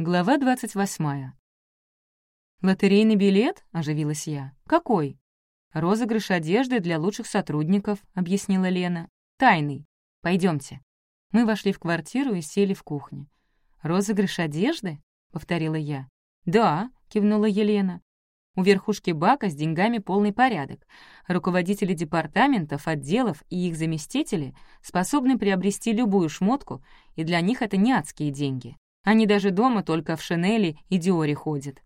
Глава двадцать восьмая. «Лотерейный билет?» — оживилась я. «Какой?» «Розыгрыш одежды для лучших сотрудников», — объяснила Лена. «Тайный. Пойдемте. Мы вошли в квартиру и сели в кухне. «Розыгрыш одежды?» — повторила я. «Да», — кивнула Елена. У верхушки бака с деньгами полный порядок. Руководители департаментов, отделов и их заместители способны приобрести любую шмотку, и для них это не адские деньги. Они даже дома только в шинели и диоре ходят.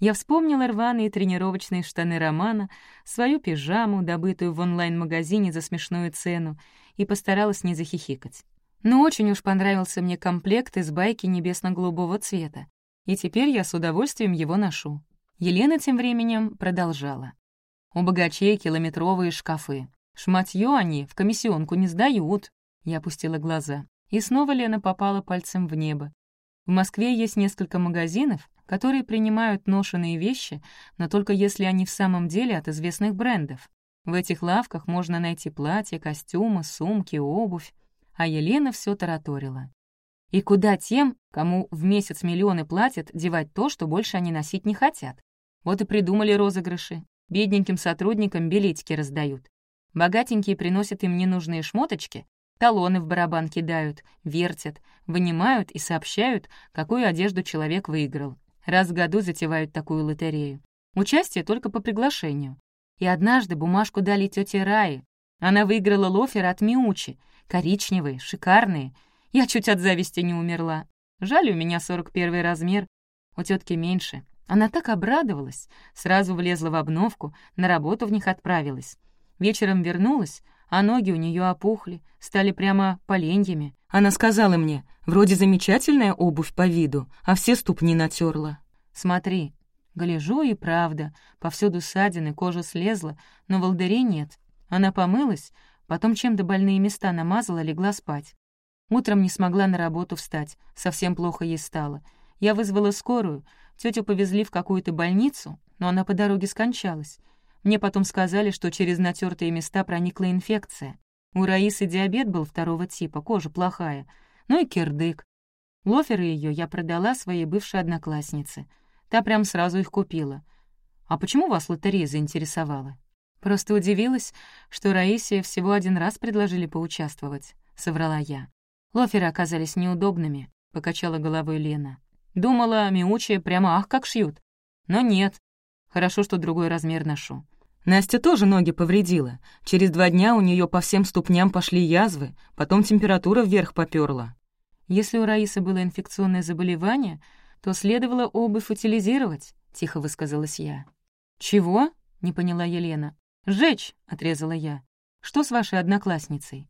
Я вспомнила рваные тренировочные штаны Романа, свою пижаму, добытую в онлайн-магазине за смешную цену, и постаралась не захихикать. Но очень уж понравился мне комплект из байки небесно-голубого цвета, и теперь я с удовольствием его ношу. Елена тем временем продолжала. У богачей километровые шкафы. Шматьё они в комиссионку не сдают. Я опустила глаза. И снова Лена попала пальцем в небо. В Москве есть несколько магазинов, которые принимают ношенные вещи, но только если они в самом деле от известных брендов. В этих лавках можно найти платья, костюмы, сумки, обувь. А Елена все тараторила. И куда тем, кому в месяц миллионы платят, девать то, что больше они носить не хотят? Вот и придумали розыгрыши. Бедненьким сотрудникам билетики раздают. Богатенькие приносят им ненужные шмоточки, талоны в барабан кидают, вертят, вынимают и сообщают, какую одежду человек выиграл. Раз в году затевают такую лотерею. Участие только по приглашению. И однажды бумажку дали тете Раи. Она выиграла лофер от Миучи. Коричневые, шикарные. Я чуть от зависти не умерла. Жаль, у меня 41 размер. У тетки меньше. Она так обрадовалась. Сразу влезла в обновку, на работу в них отправилась. Вечером вернулась, а ноги у нее опухли, стали прямо поленьями. Она сказала мне, вроде замечательная обувь по виду, а все ступни натерла. Смотри, гляжу и правда, повсюду ссадины, кожа слезла, но волдырей нет. Она помылась, потом чем-то больные места намазала, легла спать. Утром не смогла на работу встать, совсем плохо ей стало. Я вызвала скорую, тетю повезли в какую-то больницу, но она по дороге скончалась. Мне потом сказали, что через натертые места проникла инфекция. У Раисы диабет был второго типа, кожа плохая. Ну и кирдык. Лоферы ее я продала своей бывшей однокласснице. Та прям сразу их купила. «А почему вас лотерея заинтересовала?» «Просто удивилась, что Раисе всего один раз предложили поучаствовать», — соврала я. «Лоферы оказались неудобными», — покачала головой Лена. «Думала, миучие прямо ах как шьют. Но нет. Хорошо, что другой размер ношу. Настя тоже ноги повредила. Через два дня у нее по всем ступням пошли язвы, потом температура вверх поперла. Если у Раисы было инфекционное заболевание, то следовало обувь утилизировать, — тихо высказалась я. «Чего?» — не поняла Елена. «Сжечь!» — отрезала я. «Что с вашей одноклассницей?»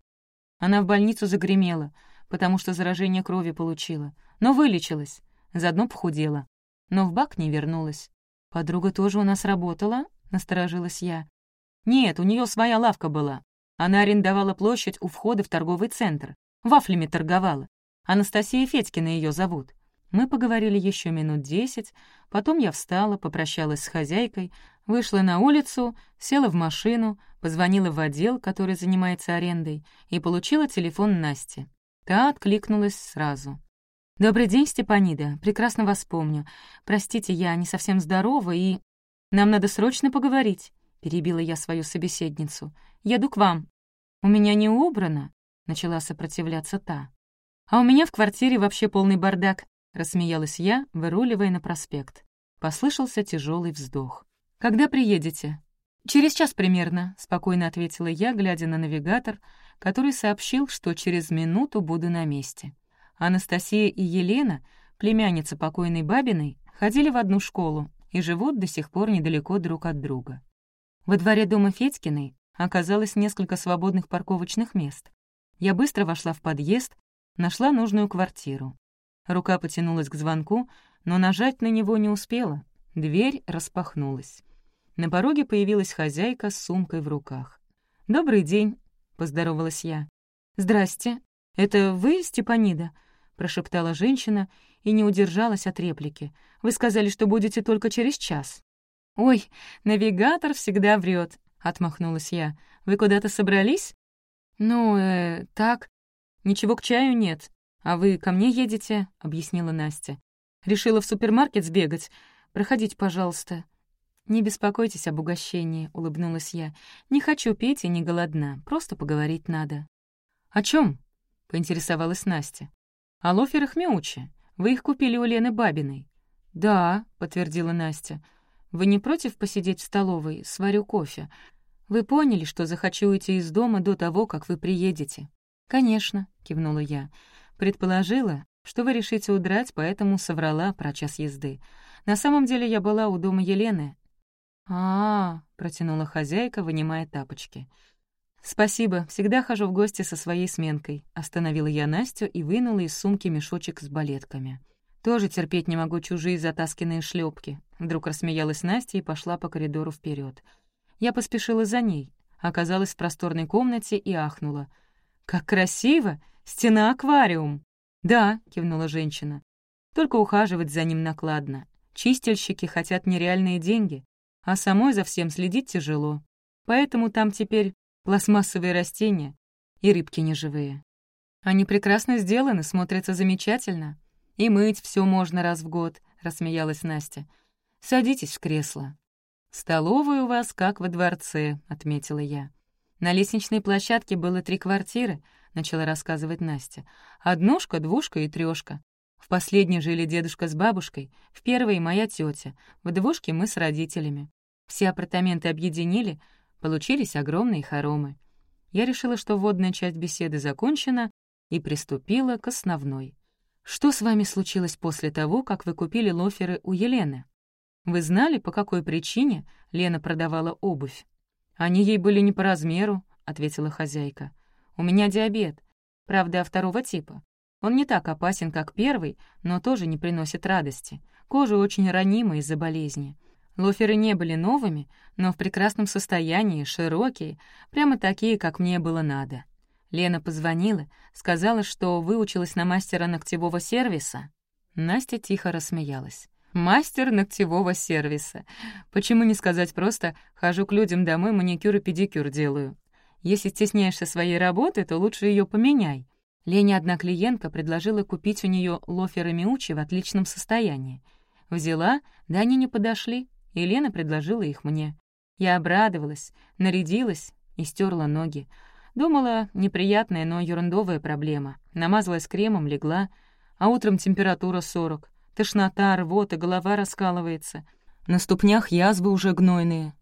Она в больницу загремела, потому что заражение крови получила, но вылечилась, заодно похудела. Но в бак не вернулась. «Подруга тоже у нас работала?» — насторожилась я. «Нет, у нее своя лавка была. Она арендовала площадь у входа в торговый центр. Вафлями торговала. Анастасия Федькина ее зовут. Мы поговорили еще минут десять, потом я встала, попрощалась с хозяйкой, вышла на улицу, села в машину, позвонила в отдел, который занимается арендой, и получила телефон Насти. Та откликнулась сразу. «Добрый день, Степанида. Прекрасно вас помню. Простите, я не совсем здорова и...» «Нам надо срочно поговорить», — перебила я свою собеседницу. «Еду к вам». «У меня не убрано», — начала сопротивляться та. «А у меня в квартире вообще полный бардак», — рассмеялась я, выруливая на проспект. Послышался тяжелый вздох. «Когда приедете?» «Через час примерно», — спокойно ответила я, глядя на навигатор, который сообщил, что через минуту буду на месте. Анастасия и Елена, племянница покойной Бабиной, ходили в одну школу, и живут до сих пор недалеко друг от друга. Во дворе дома Федькиной оказалось несколько свободных парковочных мест. Я быстро вошла в подъезд, нашла нужную квартиру. Рука потянулась к звонку, но нажать на него не успела. Дверь распахнулась. На пороге появилась хозяйка с сумкой в руках. «Добрый день», — поздоровалась я. «Здрасте. Это вы, Степанида?» — прошептала женщина и не удержалась от реплики. «Вы сказали, что будете только через час». «Ой, навигатор всегда врет, отмахнулась я. «Вы куда-то собрались?» «Ну, э, так. Ничего к чаю нет. А вы ко мне едете?» — объяснила Настя. Решила в супермаркет сбегать. Проходите, пожалуйста». «Не беспокойтесь об угощении», — улыбнулась я. «Не хочу пить и не голодна, просто поговорить надо». «О чем? поинтересовалась Настя. «О лоферах Мяучи. Вы их купили у Лены Бабиной». «Да», — подтвердила Настя. «Вы не против посидеть в столовой? Сварю кофе. Вы поняли, что захочу уйти из дома до того, как вы приедете?» «Конечно», — кивнула я. «Предположила, что вы решите удрать, поэтому соврала про час езды. На самом деле я была у дома Елены, а, -а, -а протянула хозяйка, вынимая тапочки. «Спасибо, всегда хожу в гости со своей сменкой», — остановила я Настю и вынула из сумки мешочек с балетками. «Тоже терпеть не могу чужие затасканные шлепки. Вдруг рассмеялась Настя и пошла по коридору вперед. Я поспешила за ней, оказалась в просторной комнате и ахнула. «Как красиво! Стена-аквариум!» «Да», — кивнула женщина. «Только ухаживать за ним накладно. Чистильщики хотят нереальные деньги а самой за всем следить тяжело. Поэтому там теперь пластмассовые растения и рыбки неживые. Они прекрасно сделаны, смотрятся замечательно. И мыть все можно раз в год, — рассмеялась Настя. Садитесь в кресло. «Столовая у вас как во дворце», — отметила я. «На лестничной площадке было три квартиры», — начала рассказывать Настя. «Однушка, двушка и трёшка. В последней жили дедушка с бабушкой, в первой — моя тетя, в двушке мы с родителями. Все апартаменты объединили, получились огромные хоромы. Я решила, что вводная часть беседы закончена, и приступила к основной. «Что с вами случилось после того, как вы купили лоферы у Елены? Вы знали, по какой причине Лена продавала обувь?» «Они ей были не по размеру», — ответила хозяйка. «У меня диабет, правда, второго типа. Он не так опасен, как первый, но тоже не приносит радости. Кожа очень ранима из-за болезни. Лоферы не были новыми, но в прекрасном состоянии, широкие, прямо такие, как мне было надо. Лена позвонила, сказала, что выучилась на мастера ногтевого сервиса. Настя тихо рассмеялась. «Мастер ногтевого сервиса. Почему не сказать просто «хожу к людям домой, маникюр и педикюр делаю»? Если стесняешься своей работы, то лучше ее поменяй». Лене одна клиентка предложила купить у нее лоферы Миучи в отличном состоянии. Взяла, да они не подошли, и Лена предложила их мне. Я обрадовалась, нарядилась и стерла ноги. Думала, неприятная, но ерундовая проблема. Намазалась кремом, легла, а утром температура 40. Тошнота, рвота, голова раскалывается. На ступнях язвы уже гнойные.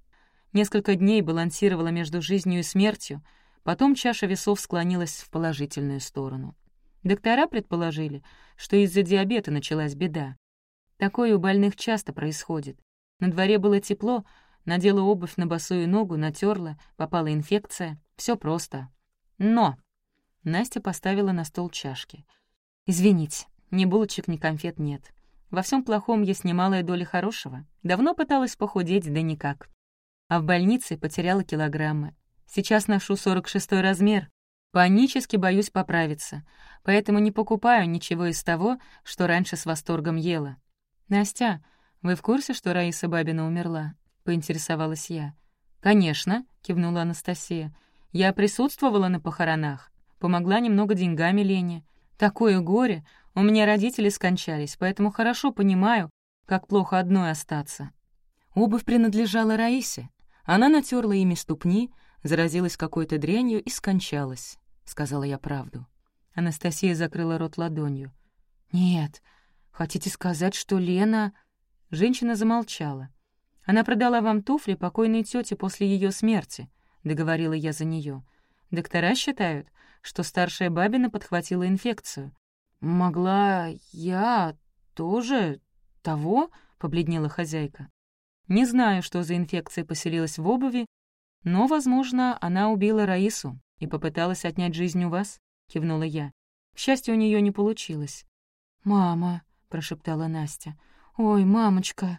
Несколько дней балансировала между жизнью и смертью, потом чаша весов склонилась в положительную сторону. Доктора предположили, что из-за диабета началась беда. Такое у больных часто происходит. На дворе было тепло, надела обувь на босую ногу, натерла, попала инфекция. Все просто. Но! Настя поставила на стол чашки. «Извините, ни булочек, ни конфет нет. Во всем плохом есть немалая доля хорошего. Давно пыталась похудеть, да никак. А в больнице потеряла килограммы. Сейчас ношу 46 размер. Панически боюсь поправиться, поэтому не покупаю ничего из того, что раньше с восторгом ела. Настя, «Вы в курсе, что Раиса Бабина умерла?» — поинтересовалась я. «Конечно», — кивнула Анастасия. «Я присутствовала на похоронах, помогла немного деньгами Лене. Такое горе! У меня родители скончались, поэтому хорошо понимаю, как плохо одной остаться». Обувь принадлежала Раисе. Она натерла ими ступни, заразилась какой-то дрянью и скончалась, — сказала я правду. Анастасия закрыла рот ладонью. «Нет, хотите сказать, что Лена...» Женщина замолчала. «Она продала вам туфли покойной тете после ее смерти», — договорила я за нее. «Доктора считают, что старшая бабина подхватила инфекцию». «Могла я тоже того?» — побледнела хозяйка. «Не знаю, что за инфекция поселилась в обуви, но, возможно, она убила Раису и попыталась отнять жизнь у вас», — кивнула я. К счастью, у нее не получилось. «Мама», — прошептала Настя, — «Ой, мамочка!»